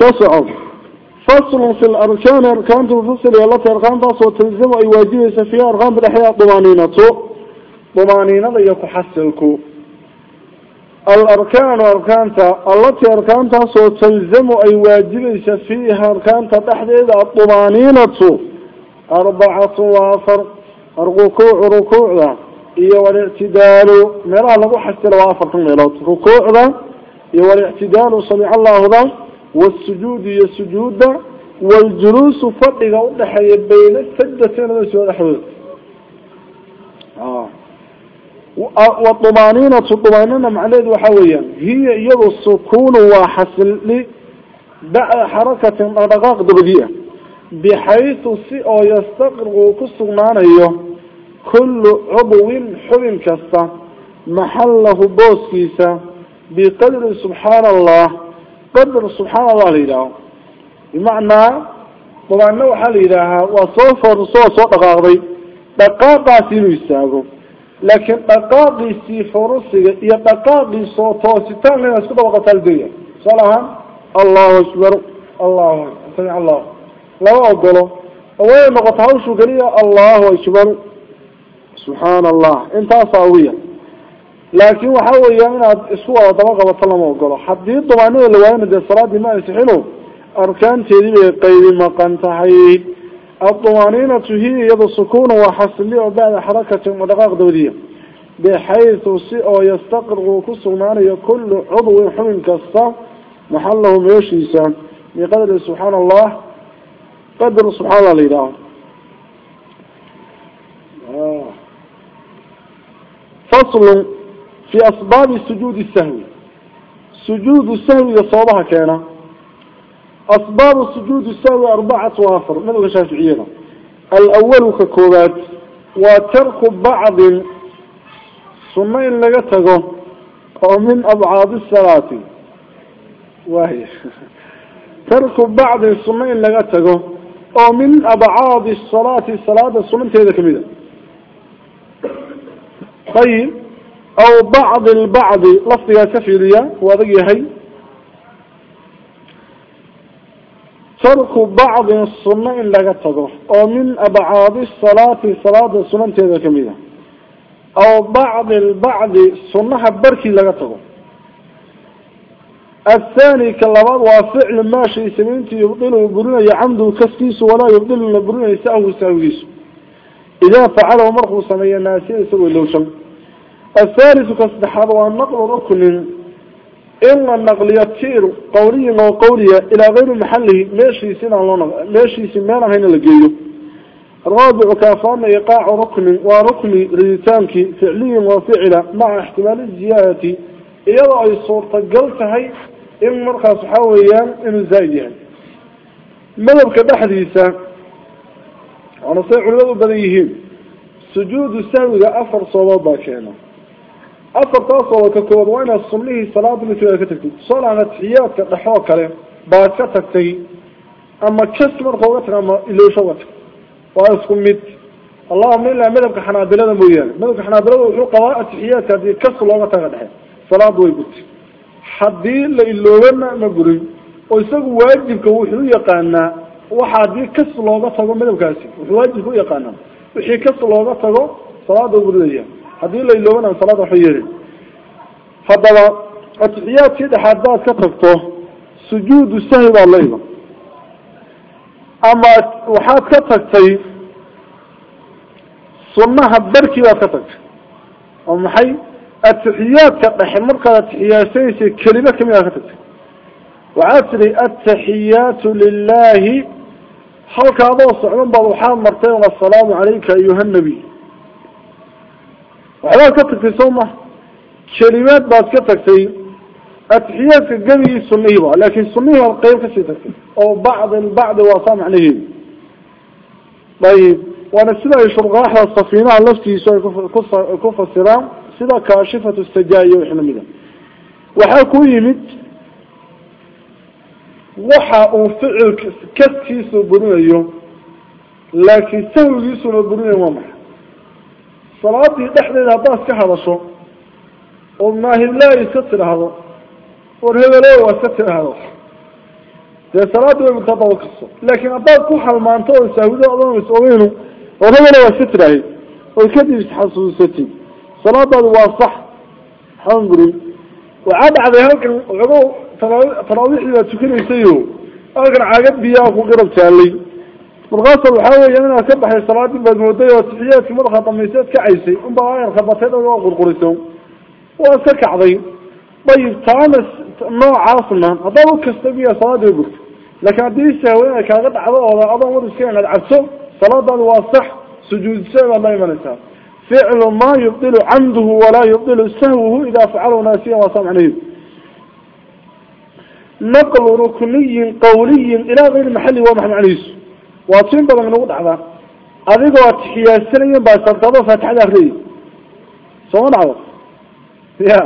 Speaker 1: فصعب فصل في الأركان أركان تفصل يلا في أركان تاسو تنزم أي واجبه سفيا أركان بالإحياء ضمانينة ضمانينة ضيكو حسلكو. Alarkaanu arkaanta allatii arkaantaasoo talzamu ay waajibaysa fiiha arkaanta dhexdeeda adumaaniinatu أربعة وافر الركوع ركوع ذا إيه والاعتدال ملا لغو لو وافر ميلوت ركوع ذا إيه والاعتدال صلى الله ذا والسجود يسجود والجلوس فرق وضحي بين السجدتين وسوى الحدود آه والطمانينة الطمانينة معنى وحويا هي يد السكون وحسن لي حركة الرقاق دبدية. بحيث سي أو يستقرق كسغنانيو كل عضو حبن كستا محله بوسكيسا بقدر سبحان الله. قدر سبحان الله ليلاه بمعنى طبعا نوع حال إلها وصوفر صوت صوت دقاقضي دقاقا سينو يستاقو لكن دقاقي سي فرسي يا دقاقي صوتو ستان لنا سكتا وقت القية صلاها الله أكبر الله أكبر سمع الله lama ogolo way noqoto hawshu keliya allahu akbar subxaana allah intaasaa wiya laakin waxa weeya inaad isku wada daba qabato lama ogolo haddii dumaanida la waayana dee salaadii ma ansixino arkaanteedii bay qaybi maqan tahay الضمانينة هي يد السكون وحصلية بعد حركة مدقاق دولية بحيث سئو يستقرغ كسناني كل عضو حمل كسا محلهم يشيسا بقدر سبحان الله. قدر سبحان الله لله فصل في أسباب السجود السهوي سجود السهوي صوبها كان أسباب سجود السهو أربعة وافر من الشافعيين الأول ككوبات وترك بعض ثم إن لقته ومن أبعاد الصلاة وهي ترك بعض ثم إن لقته oo min abcaadi salaati salaada sunanteeda kamida ayib aw bacdi lbacdi lafdigaa ka fiiriya tarku bacdin sunno in laga tago oo min abcaadi salaati salaada sunanteeda ka mid a ah. aw bacdi lbacdi sunnaha barkii laga tago. Athani ka labaad waa ficlu maashay samayntu yubdilu burinayo camdu kaskiisu walaa yubdiluna burinay sahwu sahwigiisu idaa facalahu markuu sameeya naasiya isagoo ilowshan athaalisu waa naqlu ruknin ima naqliya tir qawliyin oo qawliya ilaa kayri maxalihi meeshiisinaan loo meeshiisi meel ahayna la geeyo. Raabicu kaafaana iqaacu ruknin waa rukni riditaankii ficliyin oo ficila maca ixtimaali ziyaadati iyadoo ay suurtagal tahay in markaas waxaa weeyaan inuu zaaid yahay. Madabka dhexdiisa waana say culimadu badan yihiin sujuudu sahwiga afar soobood baa keena afartaas soobood ka koowaad waa inaad sunnihii salaada midkeeda ka tagtay. Tusaalahan atixiyaadka dhexoo kale baad ka tagtay ama kas marka uga tag ama iloosho uga tag. Waa isku mid. Allahuma ilaa madhabka xanaabilada mooyaane. Madhabka xanaabilada wuxuu qabaa atixiyaadka haddii kas looga taga dhexe salaadu way gurtay haddii la iloobana ma gurin oo isagu waajibka wuxuu u yaqaanaa waxa haddii kas looga tago madhabkaasi wuxuu waajibka u yaqaanaa. Wixii kas looga tago salaada guridaya هذه اللي لونها صلاة حيرة هذا التحيات كده حداد كقفته سجود سهل الليل أما وحات كتك تي صنها بركي وكتك أما حي التحيات كده حمر كده سيسي كلمة كم يكتك وعطري التحيات لله. هل كان الله صعبا مرتين والسلام عليك أيها النبي. Waxbaad ka tagtay soo ma? Kelimaad baad ka tagtay atixiyaadka gebigii sunihiiba laakin sunihii baad qeyb ka sii tagtay. Oo bacd bacdi waa saa macnaheedu. Ayib waana sida ay shurqaaxda safiinaha laftiisu ay ku fasiraan sida kaashifatu sajaayo wix lamida waxaa ku yimid waxa uu ficilka kaskiisuu burinayo laakiin sahwigiisuna burinayo waa maxay iska tidhaahdo war hebelo waa iska tidhaahdo dee salaadii way mutadaba kasto laakiin haddaad ku halmaanto oo sahwido adoon is ogeynu war hebelo waa iska tidhaahay oy kadib isxasuusatay salaadaadu waa sax xaan burin waxaa dhacday halkan ogo taraawiixdii baad tukanaysayo halkan caagad biyaa ku garab taallay بالغاصة الحاوي يمنع يعني سبح الصلاة بالمودية والصحية في مرخة طميسات كعيسي. انبغايا الخبطين وغل قريتهم واسك عظيم طيب تعامل ما عاصمة. هذا هو كستمية صلاة يبقى لكن عندي الشهوية كاغد عضوه على عضوه ورسكين على عبسه صلاة الواصح سجود السهو الله يمنع فعل ما يبدل عمده ولا يبدل سهوه إذا فعله ناسيا وصام عليه نقل ركني قولي إلى غير محل ومحل عليه waa tin badan inagu dhacdaa adigoo atixiyaasanayen baa sartado faatixada akriyay sooma dhacdo ya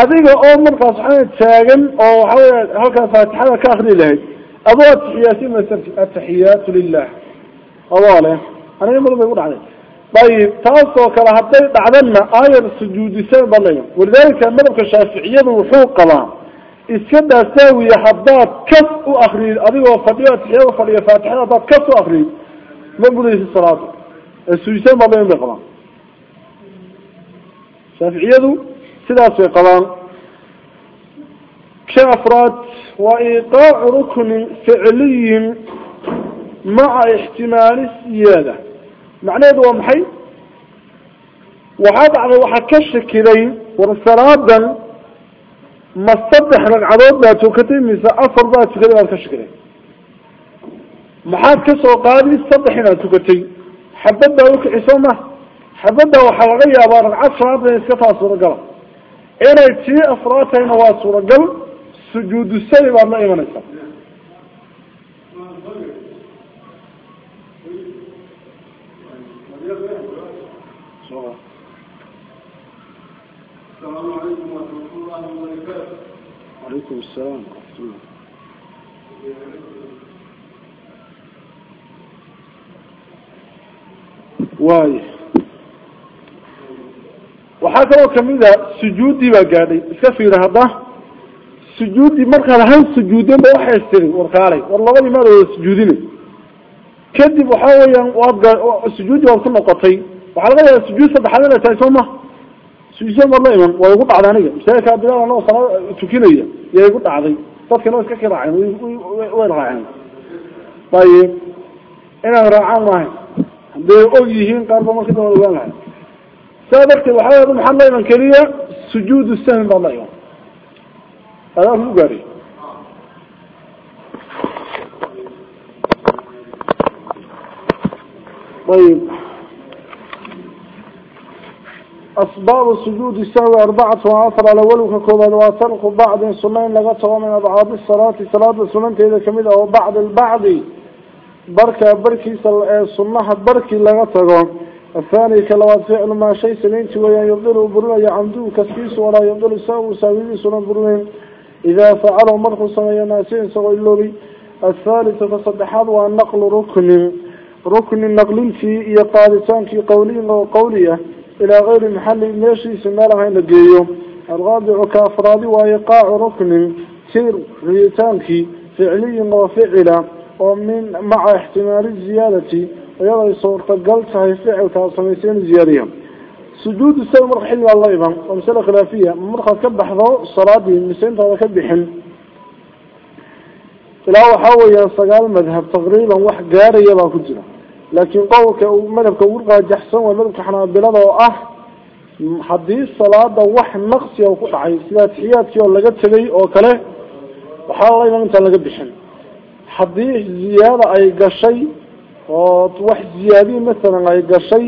Speaker 1: adiga oo markaas waxaa taagan oo waxawey halkaa faatixada ka akri lahayd adoo atixiyaasin masarti ataxiyaatu lilah adoo leh aniga madu bay ku dhacday ayib taasoo kale hadday dhacdana aayar sujuudisan baa la walidalika iska daa saawiya haddaad kas u akriid adigoo fadhiyo atixiyada fadhiyo faatixada haddaad kas u akriid ma budaysa salaada sujuudisan baa la bay qabaan shaaficiyadu sidaas bay qabaan ka afraad waa iqaacu ruknin ficliyin maca ixtimaali siyaada macnaheedu waa maxay waxaa dhacday waxaa ka shakiday war salaadan ma saddex ragcadood baa tukatay mise afar baa tukaday baad ka shakiday maxaad kasoo qaadi saddex inaad tukatay xabaddaa ukixiso ma xabadda waxaa laga yaabaa ragcad shanaad inay iska taa suuragala inay tii afraad tahayna waa suuragal sujuudu sawi
Speaker 2: السلام عليكم ورحمة الله وبركاته
Speaker 1: وعليكم السلام ورحمة الله waay waxaa kaloo kamid a sujuuddii baa gaadhay iska fiira hadda sujuuddii markaad hal sujuudeen ba waxay tiri warkaalay war labadii maad wada sujuudine kadib waxa weeyaan waad sujuuddii waad ku noqotay waxaa laga yaaba sujuud saddexaad inay tahay soo ma سيسام الله إمام ويقول على نية مسألة عبد الله الله صلى تكيني يقول عادي طب كنا نسكت راعي وين راعي طيب أنا راع الله ده قرب ما كده ولا لا سابقت الحياة محمد إمام كريه سجود السهم الله إمام هذا هو قري طيب baad la iman adaa ku gaadhay ayib asbaabu sujuudi sahwi arbacatu afar alawalka koobaad waa tarku bacdin suna in laga tago min abcaadi salaati salaada sunanteeda kamid ah oo bacd lbacdi barka barkiisa ee sunaha barkii laga tago athani ka labaad ficlu maa shay samaynti weyaan yubdilu burinaya camduhu kaskiisu walaa yubdilu sahwu saawidiisuna burinayn idaa facalahu markuu sameeyo naasiin ilaa gayri maxali meeshiisa meel ahayn la geeyo alraabicu ka afraadi waa iqaacu ruknin tir riyitaankii ficliyin oo ficila oo min maca ixtimaali ziyaadati iyaday suurtagal tahay ficilkaa samaysay inu ziyaadiya sujuudu sawi marka xilligaa la iman waa masale khilaafiya markaad ka baxdo salaadii mise intaada ka bixin ilaa waxaa weeyaan sagaal madhab taqriiban wax gaaraya ku jira laakiin qowlka madhabka ugu raajaxsan waa madhabka xanaabilada oo ah haddii salaada wax naqsiga ku dhacay sida atixiyaadkii oo laga tegay oo kale waxaa la iman intaan laga bixin. Haddii ziyaada ay gashay oo wax ziyaadihi masalan ay gashay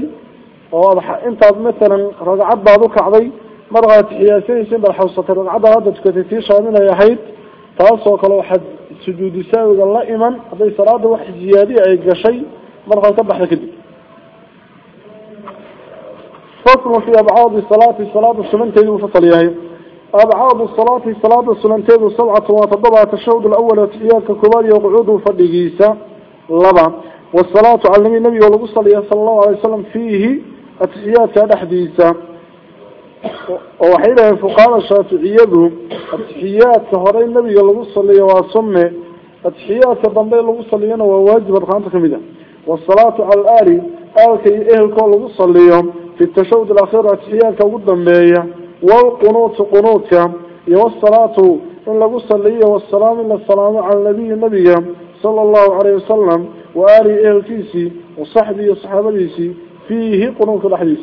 Speaker 1: oo intaad masalan ragcad baad ukacday markaad atixiyaadsanaysa baad xawsatay ragcaddaad hadda tukatay tii shaamin ay ahayd taasoo kale waxaad sujuudu saawiga la iman hadday salaada wax ziyaadihi ay gashay مرغة تبح لكدي فصل في أبعاد الصلاة في الصلاة السمنتين وفصل ياهي. أبعاد الصلاة في الصلاة السمنتين والسبعة وتضبعة الشهود الأول إياك كبار يقعود فرقيسة لبا. والصلاة على النبي والقصر صلى الله عليه وسلم فيه أتسيات حديثا. وحيلة فقال الشافعية التحيات هذين النبي صلى الله عليه وسلم التحيات ضمن الله صلى الله عليه وسلم واجب الخامس كمذا والصلاة على الآلي آلتي إهل كل مصليهم في التشود الأخيرة تحيانك قدامي والقنوط قنوط والصلاة إن لقو صلية والسلام إن السلام على النبي النبي صلى الله عليه وسلم وآلي إهل كيسي وصحبي وصحابي وصحبي فيه قنوط الحديث.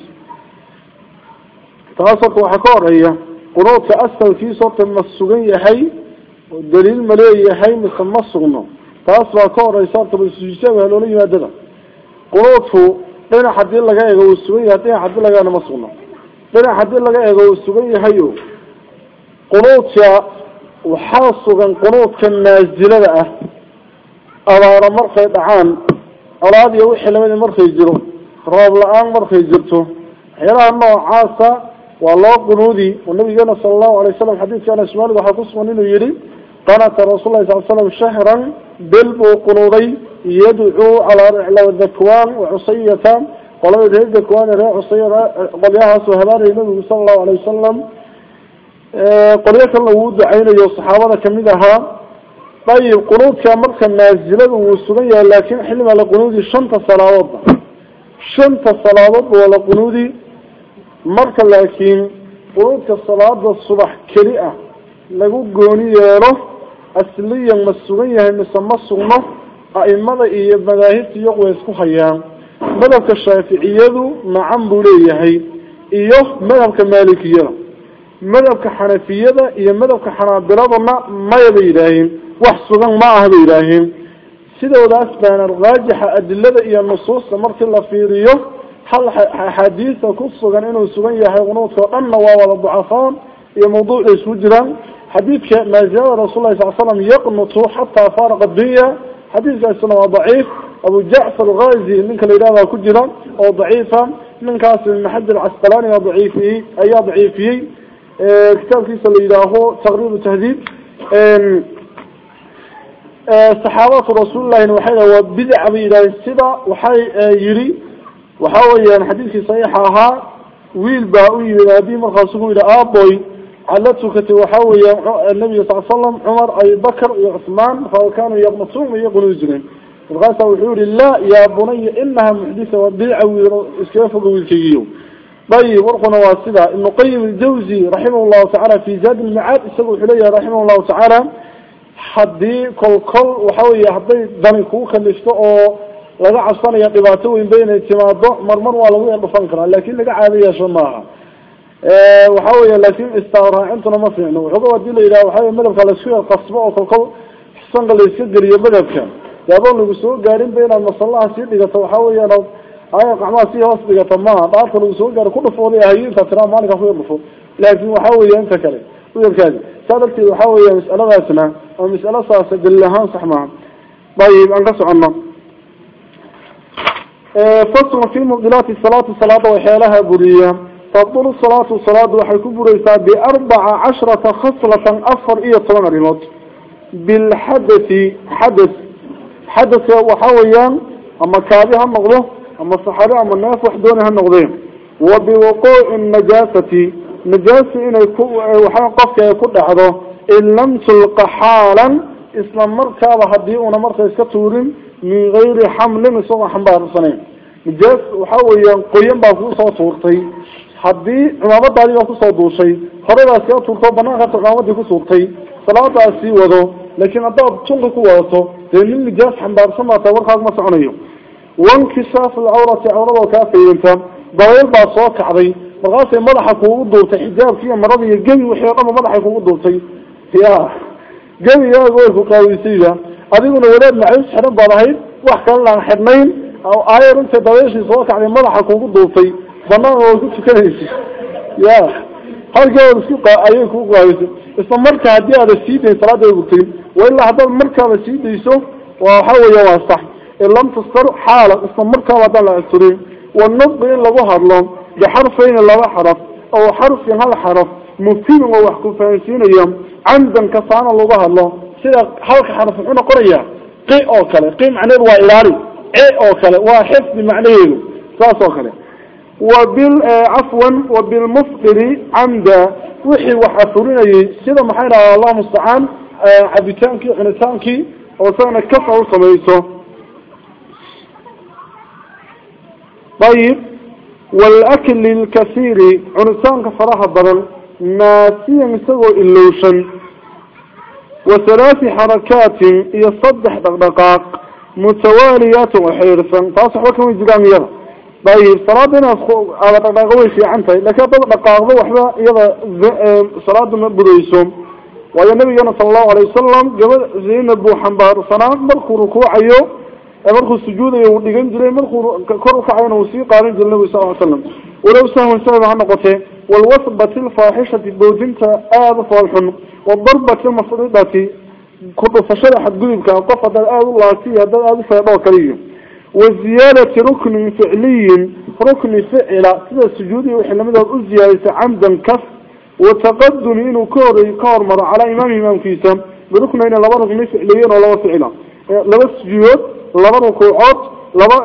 Speaker 1: تغسط وحكار هي قنوط أسل كيسو تم السغي حي دليل ملي حي مثل ما السغنه taas baa ka horeysa horta basujisaga loola yimaadada qunuudku dhinac hadii laga eego uu sugan yahay dhinac hadii laga eegna ma sugno dhinac hadii laga eego uu sugan yahayo qunuudka waxaa sugan qunuudka naasilada ah abaaro markay dhacaan colaad iyo wixii lamida markay jiro roob la-aan markay jirto waxyaalaha noocaasa waa loo qunuudi oo nabigeena sala allahu alay wasalam xadiidka anas maalik waxaa ku sugan inuu yihi قنات الرسول صلى الله عليه وسلم شهرا بلب وقنوضي يدعو على رعلا الذكوان وعصية. قال له يدعو الذكوان رعلا عصية. قليها سهبان النبي صلى الله عليه وسلم. آه، قلوا يدعو دعين يصحابة كمدها. طيب قنوض كامركا نازلة ومسلية لكن حلم على قنوضي شنطة صلاة وضع شنطة صلاة وضع ولا قنوضي مركا لكن قنوضك صلاة الصبح كريئة. Ah lagu gooni yeelo asliyan ma sugan yahay mise ma sugno a'imada iyo madaahibta iyagu way isku hayaan. Madhabka shaaficiyadu nacan buu leeyahay iyo madhabka maalikiyada. Madhabka xanafiyada iyo madhabka xanaabiladuna maya bay yidhaaheen wax sugan ma aha bay yidhaaheen sidoodaas baana raajixa adilada iyo nusuusta markii la fiiriyo hal axaadiisa ku sugan inuu sugan yahay qunuudka o dhanna waa wada ducafaan iyo mawduucay isku jiraan حديث حديثك ما زال رسول الله صلى الله عليه وسلم يقنط حتى فارق الدنيا. حديثك السنة ضعيف. أبو جعفر غازي منك الإله كجرا. أو ضعيفا. منك أسل المحد العسقلاني ضعيفه أي ضعيفه آه، كتاب كيسا الإله تغريب التهديد آه، صحابة رسول الله وحيدة وبدع بإله السبع وحي آه، يري. وحاول يعني حديثك صحيحها. ويل بأوي ينادي مرخصه إلى آبوي. علته كتي وحاوي النبي صلى الله عليه وسلم عمر أي بكر عثمان فكانوا كانوا يغمطون ويقولوا الجنين الغاسة وحوري لا يا بني إنها محدثة وبيعة ويسكفق ويكييو بي ورقنا واسدة المقيم الجوزي رحمه الله تعالى في زاد المعاد السبو حلية رحمه الله تعالى. حدي كل كل وحوي حدي كوكا اللي اشتقوا لقع الصنع من بين اتماده مرمر والوين بفنكرة. لكن لقع هذه يا شماها cabsanaya dhibaato weyn ba inay timaado marmar waa lagu dhufan karaa lakin laga caado yeesho maaha waxa weya laakin istaaraacintuna ma fiicno waxooga hadii la yidhaha waxa madhabka laisku yar qasbo oo kol kol sanka layska geliyo madhabka yaadoo lagu soo gaarin ba inaad masallaha sii dhigato waxa weeyaan aya qacmaha sii hoos dhigata maaha dhaarta lagu soo gaaro ku dhufooday ahayo intaa tiraa maalinka ku yar dhufo فضل الصلاة والصلاة وحيكون ريسا بأربع عشرة خصلة أفر إيه طلان الرموت بالحدث حدث حدث وحاويان أما كابها النغضة أما الصحاري أما الناس وحدونها النغضين وبوقوع النجاسة نجاسة إن قفك يكون لحظة إن لم تلق حالا إسلام مركبة هديئون مركبة كتور من غير حمل من صغة حمبار الصنين نجاسة وحاويان قيم بافوصة وطيئة duushay horadaas kaa tuurto banaanka cimaamaddii ku suurtay salaadaas sii wado laakiin haddaad tunka ku wadato dee nin nijaas xambaarsan baa taa warkaag ma soconayo wankishaaf alcawrati cawradoo kaa faydanta dabayl baa soo kacday markaasay madaxa kuugu duurtay xijaabki iyo marada iyo gebi wixii o dhanba madaxay kugu duurtay ya gebigaaga way ku qaaweysayba adiguna wadaad macays xidhan baad ahayd wax kalena aan xidhnayn aayar intay dabayshii soo kacday madaxa kuugu duurtay qaadaysa isla marka haddii aada sii dayn salaada ay gurtay wa ilaa haddaad markaaba sii dayso waa waxa weeye waa sax in lam tastar xaala isla markaaba haddaan la asturin wanudqi in lagu hadlo bixarfayni laba xaraf aw xarfin hal xaraf mufhimin oo wax ku fahansiinaya camdan kasaana lagu hadlo sida halka xaraf muxuu noqonaya qi oo kale qi macnaheedu waa ilaali ce oo kale waa xifdi macnaheedu saas oo kale وبال عفوا وبالمفطر عمدا. وحي وحفريني سيدا محينا الله مستعان. عبتانكي عنتانكي وصانا كفع وصميسو طيب. والأكل الكثير. عنتانك صراحة ضرر ناسيا مسوى اللوشن وثلاث حركات يصدح دقدقاق. متواليات وحيرسا تصح وكم يجرام يرى طيب صلاة على دقاقوي في عنتي. لكن دقاقه وحبا يضا صلاة من بديسهم ويا النبي صلى الله عليه وسلم قبل زين أبو حنبار صلاة مركو ركوعيو مركو السجود يوديغن جري مركو كرو كعين وسي قارن جل النبي صلى الله عليه وسلم. ولو سهوا سبب عن نقطة. والوثبة الفاحشة بوجنتا آذ فالحن والضربة المفروضة كل فشرح القلب كان قفض الآذ الله فيها هذا آذ فيضا كريم. وزيادة ركن فعلي ركن فعل. سيدا السجود وحنا مدى الزيادة عمدا كف وتقدم إنه كوري كارمر على إمام إمام كيسا. بركن إنه لبا ركن فعليين ولا فعلا. لبا السجود لبا ركوعات لبا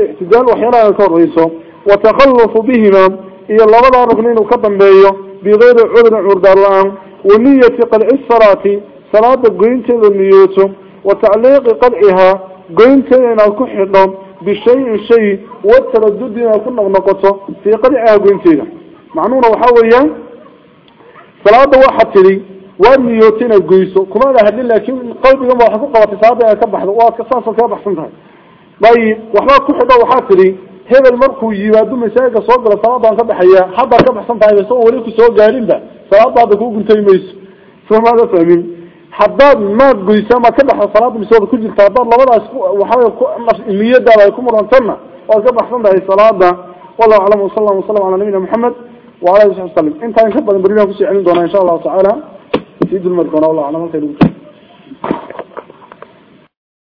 Speaker 1: اعتدال وحيانا كوريسا وتخلص بهما. إيا لبا ركن إنه كدن بيه بغير عذر عرض الله. ونية قلع الصلاة صلاة قينة النيوت وتعليق قلعها ku noqnoqoto fii qadicaha goynteeda macnuhuna waxaa weeyaan salaada waxaad tidhi waad niyoota inaad goyso kumaada hadlin laakin qalbigan ba waxaad ku qabatay salaada inaad ka baxdo waad saasoo kaga baxsan tahay dayib waxbaad ku xidho waxaad tidhi hebel markuu yimaado masaajidka soo galo salaadaan ka baxaya haddaad ka baxsan tahay isagoo weli ku soo gaarinba salaadaada kuu guntay mayso soo maada fahmin حداد ما قيسا ما كده حصل صلاة مسوا بكل تعبان الله ولا وحاجة مش مية دار يكون مرة تمة وأجب حسن ده صلاة ده والله علما صلى الله وسلم على نبينا محمد وعلى آله وسلم. أنت عن خبر البرية في شيء عندنا إن شاء الله تعالى. سيد المركون والله علما خير